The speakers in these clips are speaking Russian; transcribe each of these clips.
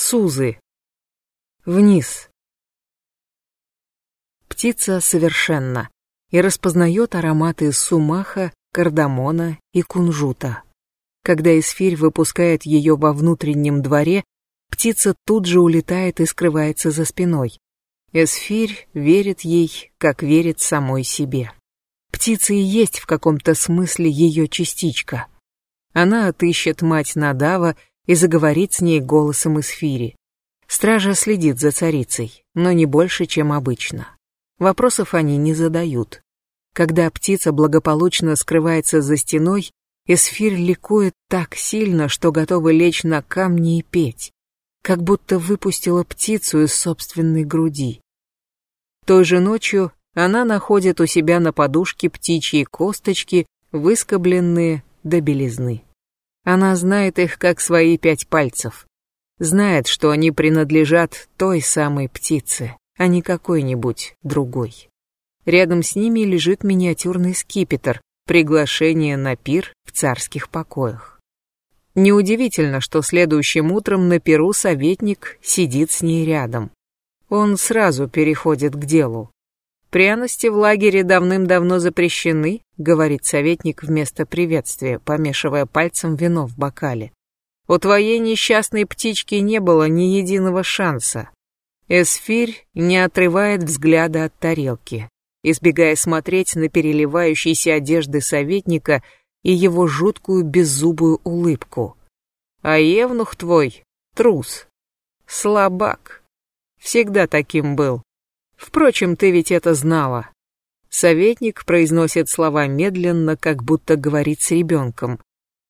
Сузы. Вниз. Птица совершенна и распознает ароматы сумаха, кардамона и кунжута. Когда эсфирь выпускает ее во внутреннем дворе, птица тут же улетает и скрывается за спиной. Эсфирь верит ей, как верит самой себе. Птица и есть в каком-то смысле ее частичка. Она отыщет мать Надава и заговорит с ней голосом Эсфири. Стража следит за царицей, но не больше, чем обычно. Вопросов они не задают. Когда птица благополучно скрывается за стеной, Эсфир ликует так сильно, что готова лечь на камни и петь, как будто выпустила птицу из собственной груди. Той же ночью она находит у себя на подушке птичьи косточки, выскобленные до белизны. Она знает их как свои пять пальцев. Знает, что они принадлежат той самой птице, а не какой-нибудь другой. Рядом с ними лежит миниатюрный скипетр, приглашение на пир в царских покоях. Неудивительно, что следующим утром на пиру советник сидит с ней рядом. Он сразу переходит к делу. «Пряности в лагере давным-давно запрещены», — говорит советник вместо приветствия, помешивая пальцем вино в бокале. «У твоей несчастной птички не было ни единого шанса». Эсфирь не отрывает взгляда от тарелки, избегая смотреть на переливающиеся одежды советника и его жуткую беззубую улыбку. «А Евнух твой — трус, слабак, всегда таким был». Впрочем, ты ведь это знала. Советник произносит слова медленно, как будто говорит с ребенком.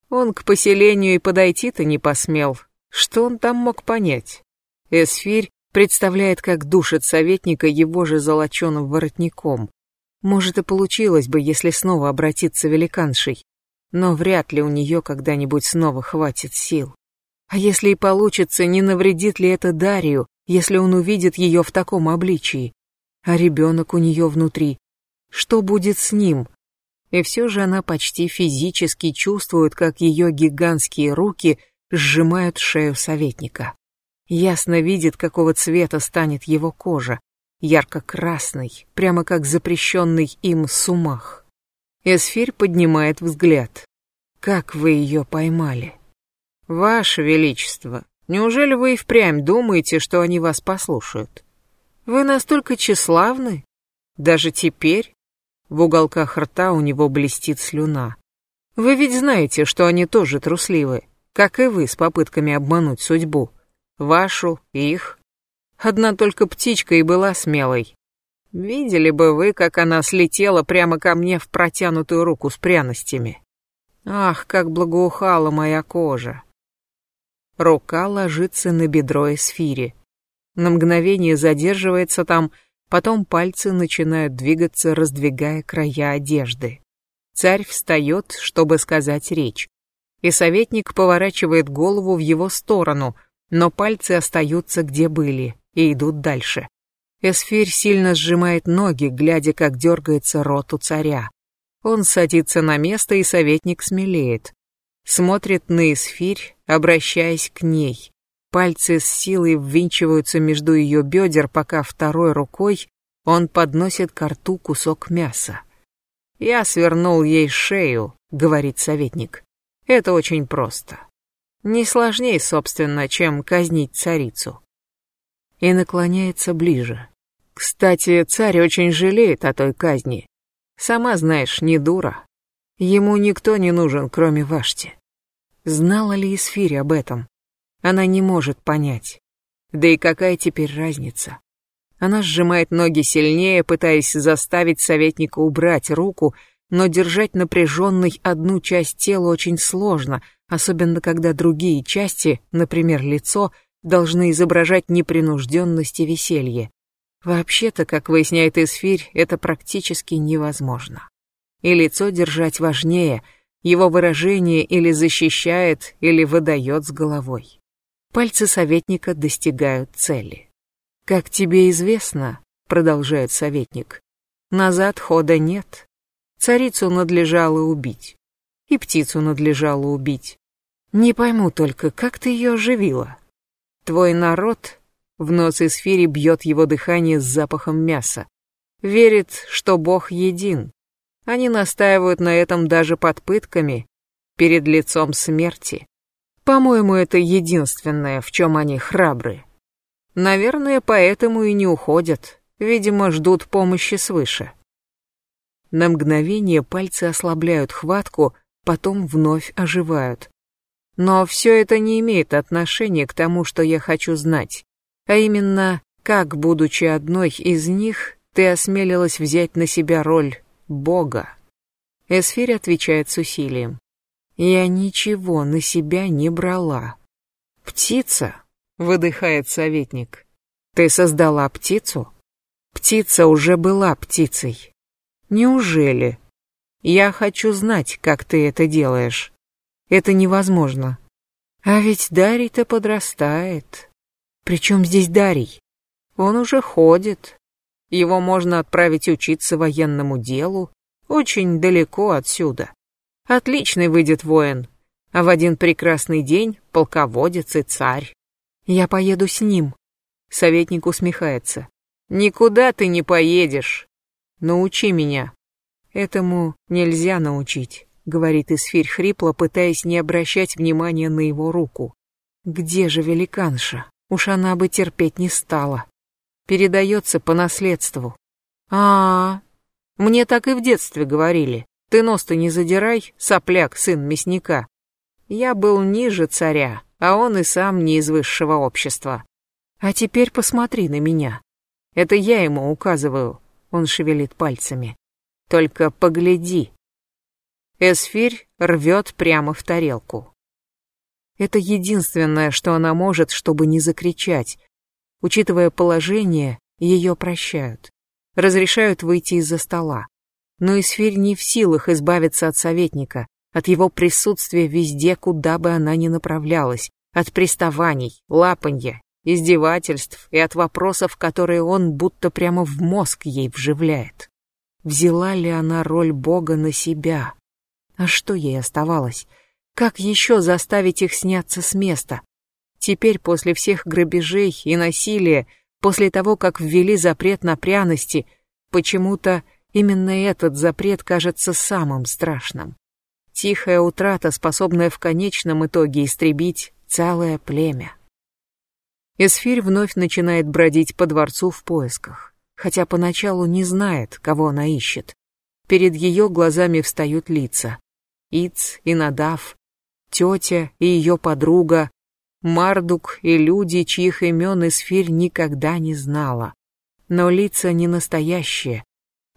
Он к поселению и подойти-то не посмел. Что он там мог понять? Эсфирь представляет, как душит советника его же золоченым воротником. Может и получилось бы, если снова обратиться великаншей, но вряд ли у нее когда-нибудь снова хватит сил. А если и получится, не навредит ли это Дарью, если он увидит ее в таком обличии? А ребенок у нее внутри. Что будет с ним? И все же она почти физически чувствует, как ее гигантские руки сжимают шею советника. Ясно видит, какого цвета станет его кожа, ярко-красный, прямо как запрещенный им сумах. Эсфирь поднимает взгляд. «Как вы ее поймали?» «Ваше Величество, неужели вы и впрямь думаете, что они вас послушают?» Вы настолько тщеславны? Даже теперь? В уголках рта у него блестит слюна. Вы ведь знаете, что они тоже трусливы, как и вы с попытками обмануть судьбу. Вашу, их. Одна только птичка и была смелой. Видели бы вы, как она слетела прямо ко мне в протянутую руку с пряностями. Ах, как благоухала моя кожа. Рука ложится на бедро Эсфири на мгновение задерживается там, потом пальцы начинают двигаться, раздвигая края одежды. Царь встает, чтобы сказать речь, и советник поворачивает голову в его сторону, но пальцы остаются где были и идут дальше. Эсфирь сильно сжимает ноги, глядя, как дергается рот у царя. Он садится на место, и советник смелеет. Смотрит на Эсфирь, обращаясь к ней. Пальцы с силой ввинчиваются между ее бедер, пока второй рукой он подносит к рту кусок мяса. «Я свернул ей шею», — говорит советник. «Это очень просто. Не сложнее, собственно, чем казнить царицу». И наклоняется ближе. Кстати, царь очень жалеет о той казни. Сама знаешь, не дура. Ему никто не нужен, кроме Вашти. Знала ли Исфири об этом? Она не может понять. Да и какая теперь разница? Она сжимает ноги сильнее, пытаясь заставить советника убрать руку, но держать напряженной одну часть тела очень сложно, особенно когда другие части, например, лицо, должны изображать непринужденность и веселье. Вообще-то, как выясняет Эсфирь, это практически невозможно. И лицо держать важнее, его выражение или защищает, или выдает с головой. Пальцы советника достигают цели. «Как тебе известно», — продолжает советник, — «назад хода нет. Царицу надлежало убить. И птицу надлежало убить. Не пойму только, как ты ее оживила?» Твой народ, в нос Исфири бьет его дыхание с запахом мяса, верит, что Бог един. Они настаивают на этом даже под пытками, перед лицом смерти. По-моему, это единственное, в чем они храбры. Наверное, поэтому и не уходят, видимо, ждут помощи свыше. На мгновение пальцы ослабляют хватку, потом вновь оживают. Но все это не имеет отношения к тому, что я хочу знать. А именно, как, будучи одной из них, ты осмелилась взять на себя роль Бога. Эсфирь отвечает с усилием. Я ничего на себя не брала. Птица, выдыхает советник. Ты создала птицу? Птица уже была птицей. Неужели? Я хочу знать, как ты это делаешь. Это невозможно. А ведь Дарий-то подрастает. Причем здесь Дарий? Он уже ходит. Его можно отправить учиться военному делу очень далеко отсюда. Отличный выйдет воин, а в один прекрасный день полководец и царь. Я поеду с ним. Советник усмехается. Никуда ты не поедешь. Научи меня. Этому нельзя научить, говорит Исфирь хрипло, пытаясь не обращать внимания на его руку. Где же великанша? Уж она бы терпеть не стала. Передается по наследству. А, -а, а, мне так и в детстве говорили. Ты нос-то не задирай, сопляк, сын мясника. Я был ниже царя, а он и сам не из высшего общества. А теперь посмотри на меня. Это я ему указываю. Он шевелит пальцами. Только погляди. Эсфирь рвет прямо в тарелку. Это единственное, что она может, чтобы не закричать. Учитывая положение, ее прощают. Разрешают выйти из-за стола. Но Эсфирь не в силах избавиться от советника, от его присутствия везде, куда бы она ни направлялась, от приставаний, лапанья издевательств и от вопросов, которые он будто прямо в мозг ей вживляет. Взяла ли она роль Бога на себя? А что ей оставалось? Как еще заставить их сняться с места? Теперь, после всех грабежей и насилия, после того, как ввели запрет на пряности, почему-то именно этот запрет кажется самым страшным. Тихая утрата, способная в конечном итоге истребить целое племя. Эсфирь вновь начинает бродить по дворцу в поисках, хотя поначалу не знает, кого она ищет. Перед ее глазами встают лица. Иц и Надав, тетя и ее подруга, Мардук и люди, чьих имен Эсфирь никогда не знала. Но лица не настоящие.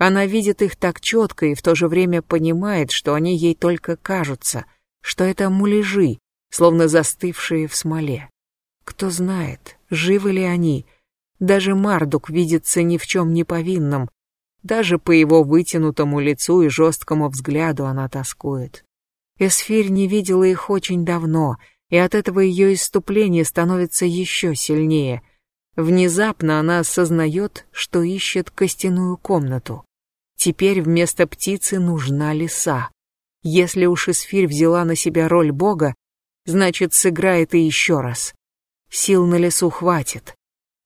Она видит их так четко и в то же время понимает, что они ей только кажутся, что это муляжи, словно застывшие в смоле. Кто знает, живы ли они. Даже Мардук видится ни в чем не повинным. Даже по его вытянутому лицу и жесткому взгляду она тоскует. Эсфирь не видела их очень давно, и от этого ее иступление становится еще сильнее. Внезапно она осознает, что ищет костяную комнату. Теперь вместо птицы нужна лиса. Если уж Эсфирь взяла на себя роль бога, значит, сыграет и еще раз. Сил на лесу хватит.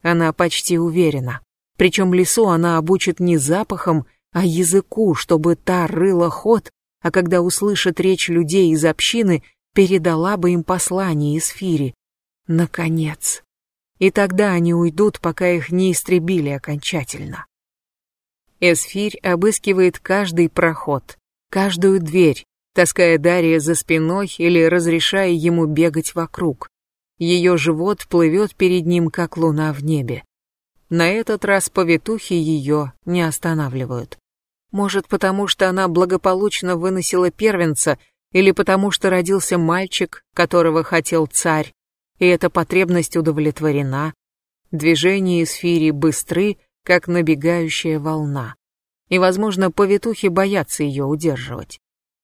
Она почти уверена. Причем лесу она обучит не запахом, а языку, чтобы та рыла ход, а когда услышит речь людей из общины, передала бы им послание из Фири. Наконец. И тогда они уйдут, пока их не истребили окончательно. Эсфирь обыскивает каждый проход, каждую дверь, таская Дария за спиной или разрешая ему бегать вокруг. Ее живот плывет перед ним, как луна в небе. На этот раз повитухи ее не останавливают. Может, потому что она благополучно выносила первенца, или потому что родился мальчик, которого хотел царь, и эта потребность удовлетворена. Движения эсфири быстры, как набегающая волна. И, возможно, повитухи боятся ее удерживать.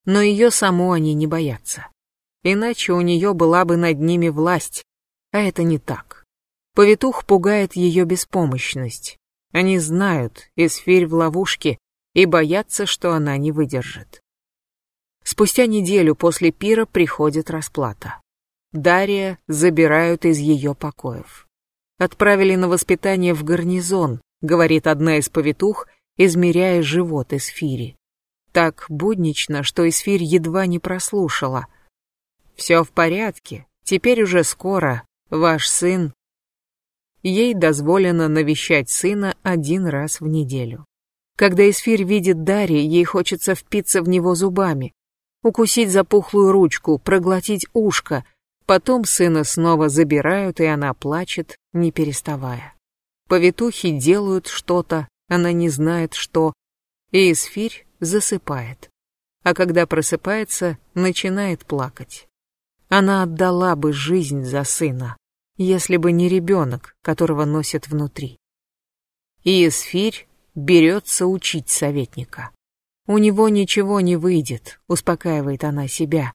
Но ее саму они не боятся. Иначе у нее была бы над ними власть, а это не так. Повитух пугает ее беспомощность. Они знают, Эсфирь в ловушке, и боятся, что она не выдержит. Спустя неделю после пира приходит расплата. Дарья забирают из ее покоев. Отправили на воспитание в гарнизон, говорит одна из повитух, измеряя живот Эсфири. Так буднично, что Эсфирь едва не прослушала. «Все в порядке, теперь уже скоро, ваш сын...» Ей дозволено навещать сына один раз в неделю. Когда Эсфирь видит Дарьи, ей хочется впиться в него зубами, укусить запухлую ручку, проглотить ушко, Потом сына снова забирают, и она плачет, не переставая. Повитухи делают что-то, она не знает что, и Эсфирь засыпает. А когда просыпается, начинает плакать. Она отдала бы жизнь за сына, если бы не ребенок, которого носит внутри. И Эсфирь берется учить советника. У него ничего не выйдет, успокаивает она себя.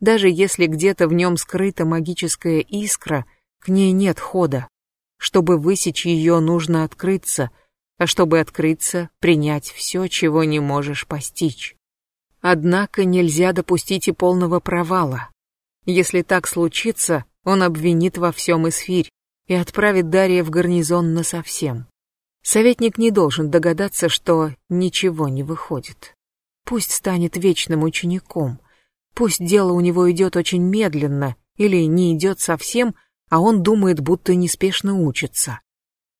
Даже если где-то в нем скрыта магическая искра, к ней нет хода. Чтобы высечь ее, нужно открыться, а чтобы открыться, принять все, чего не можешь постичь. Однако нельзя допустить и полного провала. Если так случится, он обвинит во всем Эсфирь и отправит Дарья в гарнизон насовсем. Советник не должен догадаться, что ничего не выходит. Пусть станет вечным учеником. Пусть дело у него идет очень медленно или не идет совсем, а он думает, будто неспешно учится.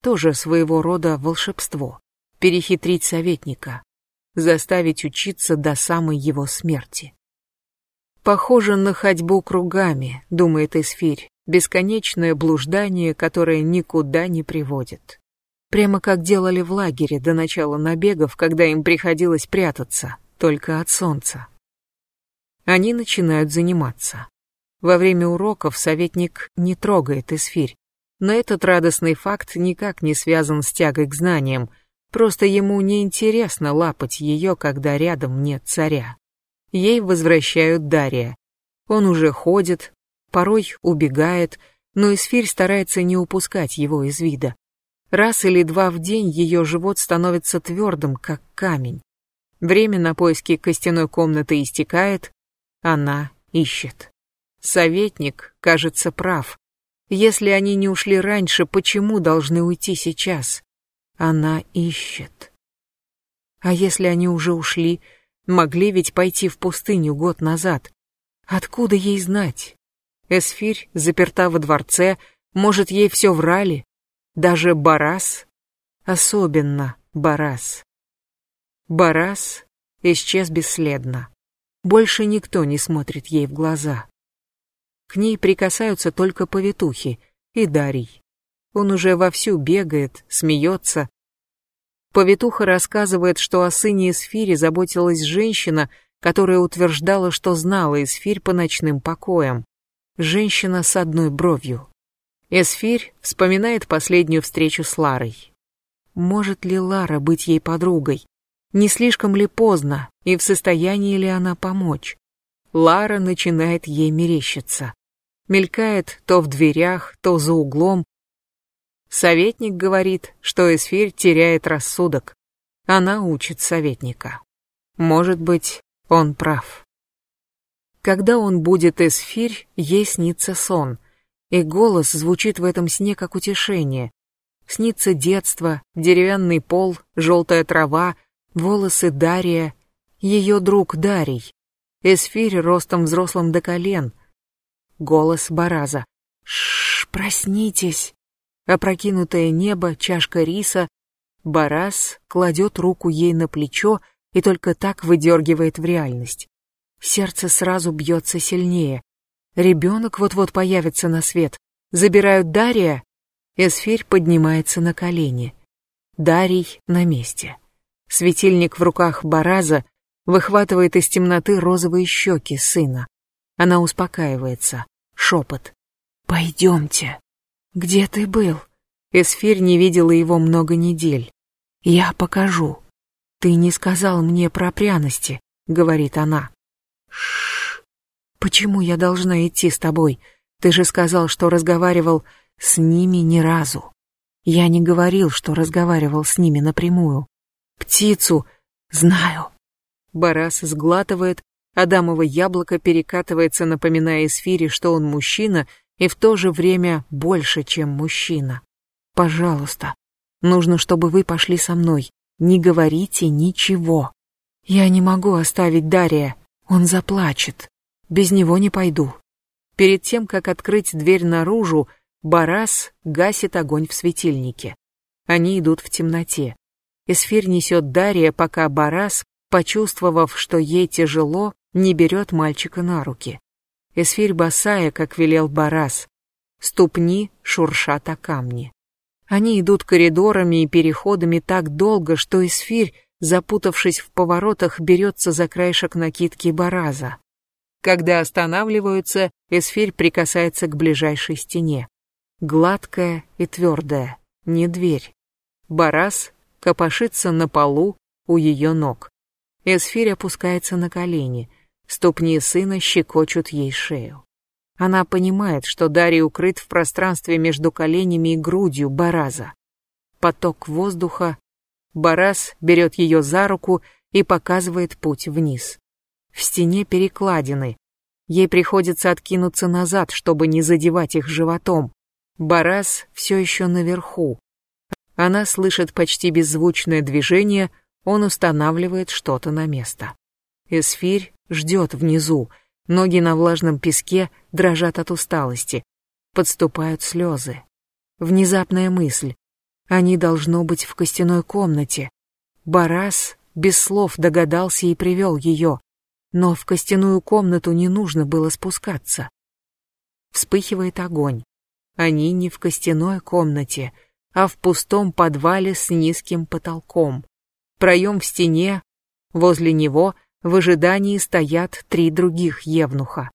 Тоже своего рода волшебство. Перехитрить советника. Заставить учиться до самой его смерти. Похоже на ходьбу кругами, думает Эсфирь, бесконечное блуждание, которое никуда не приводит. Прямо как делали в лагере до начала набегов, когда им приходилось прятаться, только от солнца. Они начинают заниматься. Во время уроков советник не трогает эсфирь, но этот радостный факт никак не связан с тягой к знаниям, просто ему неинтересно лапать ее, когда рядом нет царя. Ей возвращают Дария. Он уже ходит, порой убегает, но Эсфирь старается не упускать его из вида. Раз или два в день ее живот становится твердым, как камень. Время на поиски костяной комнаты истекает, она ищет. Советник, кажется, прав. Если они не ушли раньше, почему должны уйти сейчас? Она ищет. А если они уже ушли, могли ведь пойти в пустыню год назад? Откуда ей знать? Эсфирь заперта во дворце, может, ей все врали? Даже Барас? Особенно Барас. Барас исчез бесследно. Больше никто не смотрит ей в глаза. К ней прикасаются только повитухи и Дарий. Он уже вовсю бегает, смеется. Повитуха рассказывает, что о сыне Эсфире заботилась женщина, которая утверждала, что знала Эсфирь по ночным покоям. Женщина с одной бровью. Эсфирь вспоминает последнюю встречу с Ларой. Может ли Лара быть ей подругой? Не слишком ли поздно, и в состоянии ли она помочь? Лара начинает ей мерещиться. Мелькает то в дверях, то за углом. Советник говорит, что Эсфирь теряет рассудок. Она учит советника. Может быть, он прав. Когда он будет Эсфирь, ей снится сон, и голос звучит в этом сне как утешение. Снится детство, деревянный пол, желтая трава, волосы Дария, ее друг Дарий, Эсфирь ростом взрослым до колен, голос Бараза. Шш, проснитесь. Опрокинутое небо, чашка риса. Бараз кладет руку ей на плечо и только так выдергивает в реальность. Сердце сразу бьется сильнее. Ребенок вот-вот появится на свет. Забирают Дария. Эсфирь поднимается на колени. Дарий на месте. Светильник в руках Бараза выхватывает из темноты розовые щеки сына. Она успокаивается. Шепот. «Пойдемте». «Где ты был?» Эсфирь не видела его много недель. «Я покажу». «Ты не сказал мне про пряности», — говорит она. «Шш. Почему я должна идти с тобой? Ты же сказал, что разговаривал с ними ни разу». Я не говорил, что разговаривал с ними напрямую. Птицу знаю. Барас сглатывает, Адамово яблоко перекатывается, напоминая Эсфире, что он мужчина и в то же время больше, чем мужчина. Пожалуйста, нужно, чтобы вы пошли со мной. Не говорите ничего. Я не могу оставить Дария. Он заплачет. Без него не пойду. Перед тем, как открыть дверь наружу, Барас гасит огонь в светильнике. Они идут в темноте. Эсфирь несет Дария, пока Барас, почувствовав, что ей тяжело, не берет мальчика на руки. Эсфирь босая, как велел Барас. Ступни шуршат о камни. Они идут коридорами и переходами так долго, что Эсфирь, запутавшись в поворотах, берется за краешек накидки Бараза. Когда останавливаются, Эсфирь прикасается к ближайшей стене. Гладкая и твердая, не дверь. Барас копошится на полу у ее ног. Эсфирь опускается на колени. Ступни сына щекочут ей шею. Она понимает, что Дарий укрыт в пространстве между коленями и грудью Бараза. Поток воздуха. Бараз берет ее за руку и показывает путь вниз. В стене перекладины. Ей приходится откинуться назад, чтобы не задевать их животом. Бараз все еще наверху. Она слышит почти беззвучное движение, он устанавливает что-то на место. Эсфирь ждет внизу, ноги на влажном песке дрожат от усталости, подступают слезы. Внезапная мысль. Они должно быть в костяной комнате. Барас без слов догадался и привел ее но в костяную комнату не нужно было спускаться. Вспыхивает огонь. Они не в костяной комнате, а в пустом подвале с низким потолком. Проем в стене, возле него в ожидании стоят три других евнуха.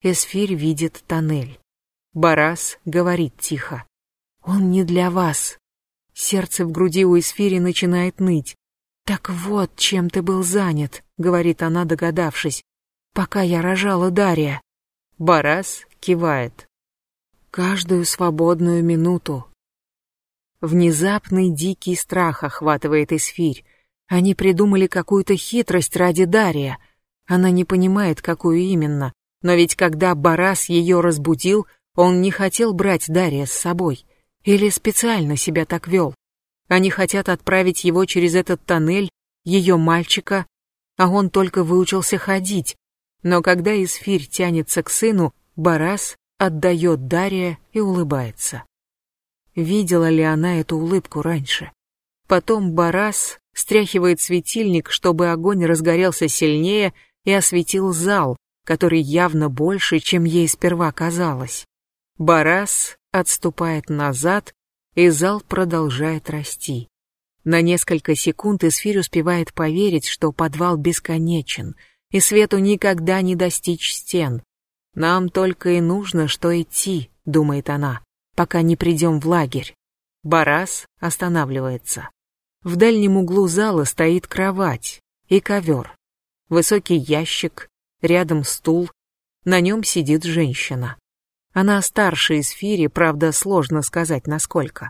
Эсфирь видит тоннель. Барас говорит тихо. «Он не для вас». Сердце в груди у Эсфири начинает ныть. «Так вот, чем ты был занят», — говорит она, догадавшись, «пока я рожала Дарья». Барас кивает. «Каждую свободную минуту». Внезапный дикий страх охватывает Эсфирь. Они придумали какую-то хитрость ради Дария. Она не понимает, какую именно. Но ведь когда Барас ее разбудил, он не хотел брать Дария с собой. Или специально себя так вел. Они хотят отправить его через этот тоннель, ее мальчика, а он только выучился ходить. Но когда Исфирь тянется к сыну, Барас отдает Дария и улыбается. Видела ли она эту улыбку раньше? Потом Барас стряхивает светильник, чтобы огонь разгорелся сильнее и осветил зал, который явно больше, чем ей сперва казалось. Барас отступает назад, и зал продолжает расти. На несколько секунд Эсфирь успевает поверить, что подвал бесконечен, и свету никогда не достичь стен. «Нам только и нужно, что идти», — думает она, «пока не придем в лагерь». Барас останавливается. В дальнем углу зала стоит кровать и ковер. Высокий ящик, рядом стул, на нем сидит женщина. Она старше Эсфири, правда, сложно сказать насколько.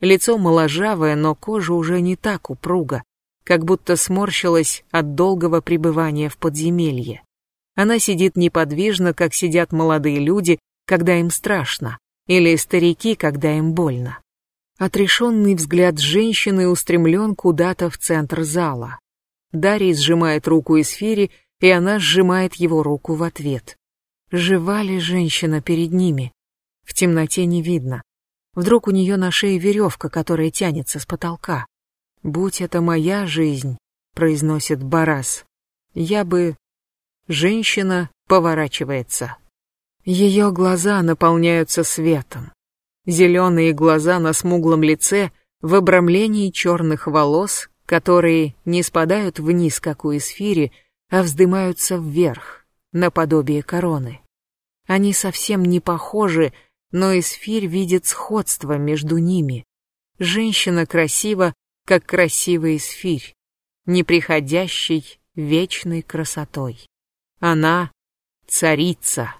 Лицо моложавое, но кожа уже не так упруга, как будто сморщилась от долгого пребывания в подземелье. Она сидит неподвижно, как сидят молодые люди, когда им страшно, или старики, когда им больно. Отрешенный взгляд женщины устремлен куда-то в центр зала. Дарий сжимает руку Эсфири, и она сжимает его руку в ответ. Жива ли женщина перед ними? В темноте не видно. Вдруг у нее на шее веревка, которая тянется с потолка. «Будь это моя жизнь», — произносит Барас, — «я бы...» Женщина поворачивается. Ее глаза наполняются светом. Зеленые глаза на смуглом лице в обрамлении черных волос, которые не спадают вниз, как у эсфири, а вздымаются вверх, наподобие короны. Они совсем не похожи, но Эсфирь видит сходство между ними. Женщина красива, как красивый Эсфирь, неприходящей, вечной красотой. Она — царица.